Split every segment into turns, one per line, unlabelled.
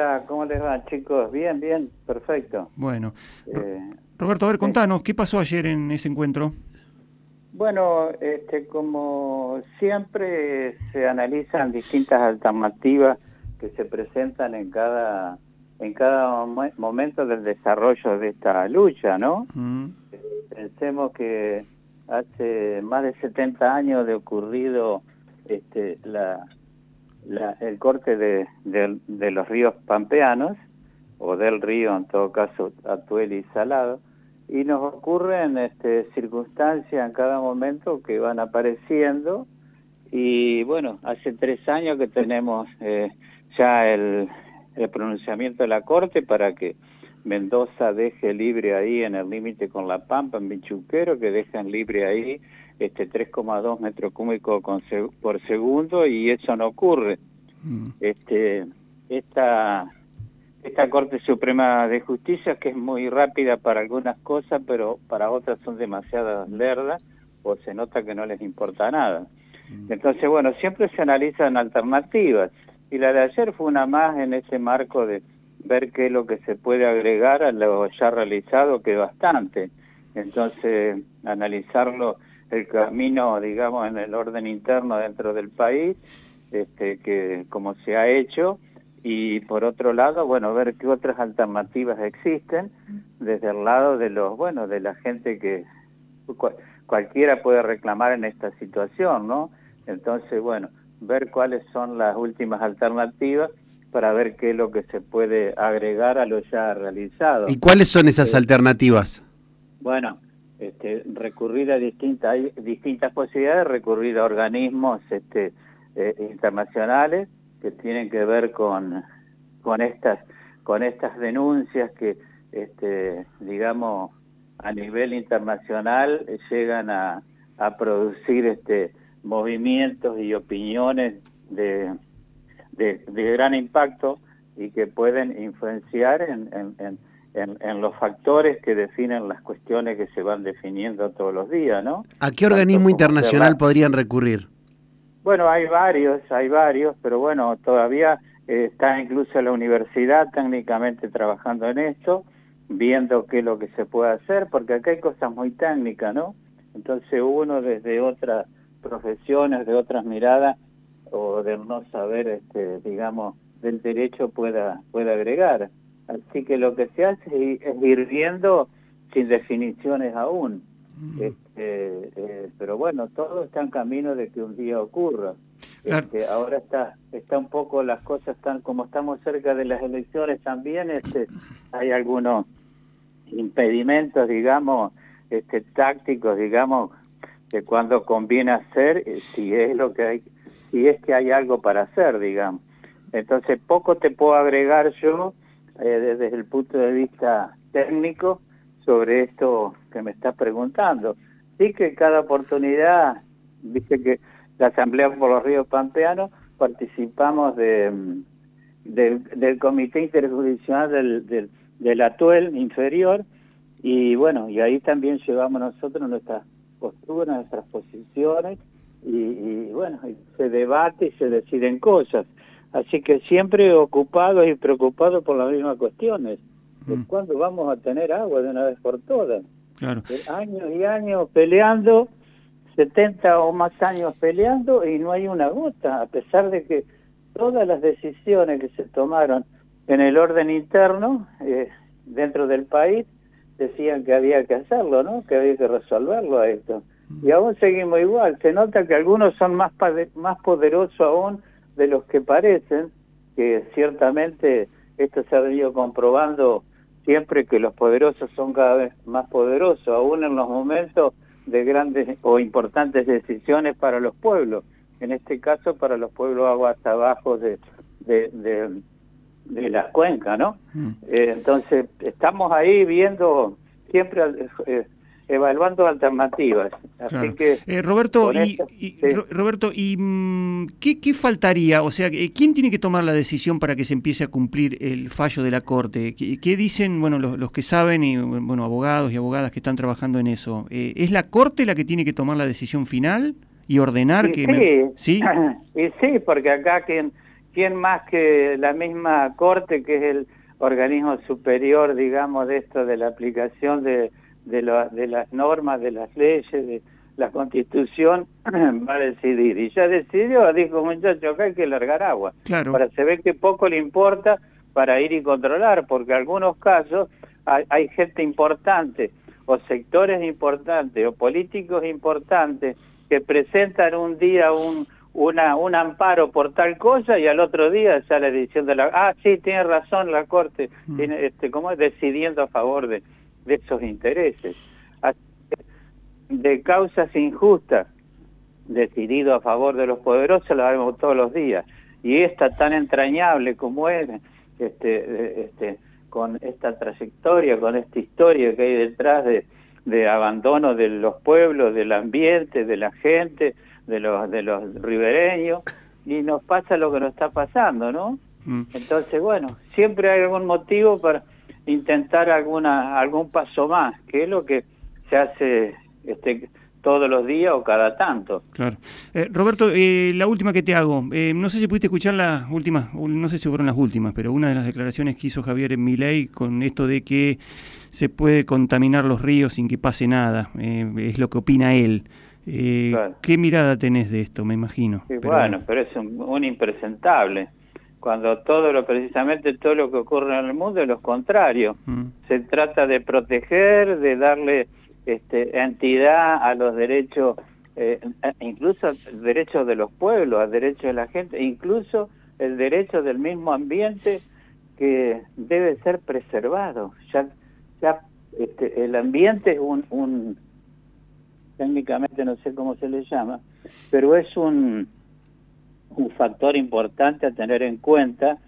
Hola, ¿cómo les va, chicos? Bien, bien, perfecto.
Bueno. Eh, Roberto, a ver, contanos, ¿qué pasó ayer en ese encuentro?
Bueno, este, como siempre se analizan distintas alternativas que se presentan en cada en cada momento del desarrollo de esta lucha, ¿no? Mm. Pensemos que hace más de 70 años de ocurrido este, la, el corte de, de, los ríos pampeanos, o del río en todo caso Atuel y Salado, y nos ocurren este, circunstancias en cada momento que van apareciendo, y bueno, hace tres años que tenemos eh, ya el, el pronunciamiento de la Corte para que Mendoza deje libre ahí en el límite con La Pampa, en Michuquero, que dejan libre ahí este 3,2 metros cúbicos por segundo y eso no ocurre. Mm. Este, esta, esta Corte Suprema de Justicia, que es muy rápida para algunas cosas, pero para otras son demasiadas lerdas o se nota que no les importa nada. Mm. Entonces, bueno, siempre se analizan alternativas y la de ayer fue una más en ese marco de ver qué es lo que se puede agregar a lo ya realizado, que bastante. Entonces, analizarlo, el camino, digamos, en el orden interno dentro del país, este, que como se ha hecho, y por otro lado, bueno, ver qué otras alternativas existen desde el lado de los, bueno, de la gente que cualquiera puede reclamar en esta situación, ¿no? Entonces, bueno, ver cuáles son las últimas alternativas para ver qué es lo que se puede agregar a lo ya realizado.
¿Y cuáles son esas eh, alternativas?
Bueno, este, recurrir a distintas, hay distintas posibilidades, recurrir a organismos este, eh, internacionales que tienen que ver con, con estas con estas denuncias que este, digamos a nivel internacional llegan a, a producir este movimientos y opiniones de de, gran impacto y que pueden influenciar en, en, en, los factores que definen las cuestiones que se van definiendo todos los días, ¿no?
¿A qué organismo internacional podrían recurrir?
Bueno, hay varios, hay varios, pero bueno, todavía eh, está incluso la universidad técnicamente trabajando en esto, viendo qué es lo que se puede hacer, porque acá hay cosas muy técnicas, ¿no? Entonces uno desde otras profesiones, de otras miradas, o del no saber, este, digamos, del derecho pueda, pueda agregar. Así que lo que se hace es ir viendo sin definiciones aún. Este, eh, pero bueno, todo está en camino de que un día ocurra. Este, ahora está está un poco las cosas están como estamos cerca de las elecciones también este hay algunos impedimentos digamos este tácticos digamos de cuando conviene hacer eh, si es lo que hay si es que hay algo para hacer, digamos. Entonces, poco te puedo agregar yo eh, desde el punto de vista técnico sobre esto que me estás preguntando. Sí que cada oportunidad, dice que la Asamblea por los Ríos Pampeanos participamos de, del Comité Interjurisdiccional del, del, del Atuel inferior y bueno, y ahí también llevamos nosotros nuestras posturas, nuestras posiciones y, bueno, se debate y se deciden cosas. Así que siempre ocupados y preocupados por las mismas cuestiones. Mm. ¿Cuándo vamos a tener agua de una vez por todas?
Claro.
Años y años peleando, 70 o más años peleando y no hay una gota, a pesar de que todas las decisiones que se tomaron en el orden interno eh, dentro del país decían que había que hacerlo, ¿no? Que había que resolverlo a esto y aún seguimos igual. Se nota que algunos son más, más poderosos aún de los que parecen, que ciertamente esto se ha venido comprobando siempre que los poderosos son cada vez más poderosos, aún en los momentos de grandes o importantes decisiones para los pueblos, en este caso para los pueblos aguas abajo de, de, de, de la cuenca, ¿no? Mm. Eh, entonces, estamos ahí viendo siempre... Eh, evaluando alternativas. Así que
eh, Roberto, y, Roberto, ¿y mm, ¿qué, faltaría? O sea, eh, ¿quién tiene que tomar la decisión para que se empiece a cumplir el fallo de la Corte? ¿Qué, dicen bueno los, que saben y bueno abogados y abogadas que están trabajando en eso? Eh, ¿Es la Corte la que tiene que tomar la decisión final y ordenar que...
Sí, sí? sí, porque acá quien, quién más que la misma Corte, que es el organismo superior, digamos, de esto, de la aplicación de, de, de las normas, de las leyes, de la Constitución, va a decidir. Y ya decidió, dijo muchacho, acá hay que largar agua.
Claro.
Para saber que poco le importa para ir y controlar, porque en algunos casos hay, hay gente importante, o sectores importantes, o políticos importantes, que presentan un día un una, un amparo por tal cosa y al otro día sale diciendo la ah sí tiene razón la corte mm. tiene este cómo es decidiendo a favor de, de esos intereses de causas injustas decidido a favor de los poderosos la vemos todos los días y esta tan entrañable como es este este con esta trayectoria con esta historia que hay detrás de de abandono de los pueblos del ambiente de la gente de los de los ribereños y nos pasa lo que nos está pasando, ¿no? Mm. Entonces, bueno, siempre hay algún motivo para intentar alguna algún paso más, que es lo que se hace este todos los días o cada tanto.
Claro. Eh, Roberto, eh, la última que te hago, eh, no sé si pudiste escuchar las últimas, no sé si fueron las últimas, pero una de las declaraciones que hizo Javier en Milei con esto de que se puede contaminar los ríos sin que pase nada, es lo que opina él. Eh, ¿Qué mirada tenés de esto, me imagino?
bueno, pero es un, impresentable. Cuando todo lo, precisamente todo lo que ocurre en el mundo es lo contrario. Mm. Se trata de proteger, de darle este, entidad a los derechos, eh, incluso derechos de los pueblos, a derechos de la gente, incluso el derecho del mismo ambiente que debe ser preservado. Ya, ya este, el ambiente es un, un técnicamente no sé cómo se le llama, pero es un, un factor importante a tener en cuenta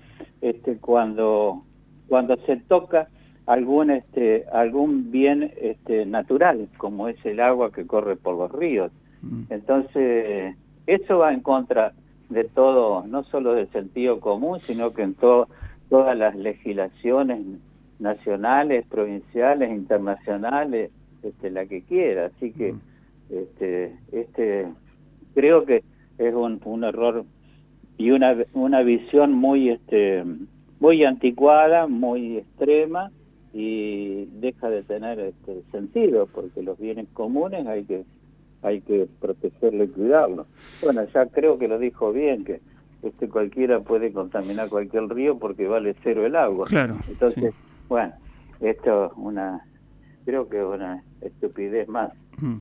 este, cuando, cuando se toca algún este algún bien este natural como es el agua que corre por los ríos. Mm. entonces eso va en contra de todo no solo del sentido común sino que en todo todas las legislaciones nacionales provinciales internacionales este la que quiera. Así que mm. este, este creo que es un, un error y una, una visión muy este muy anticuada, muy extrema y deja de tener este sentido porque los bienes comunes hay que hay que protegerlo y cuidarlo. Bueno, ya creo que lo dijo bien que este cualquiera puede contaminar cualquier río porque vale cero el agua.
Claro.
Entonces, bueno, esto es una creo que es una estupidez más.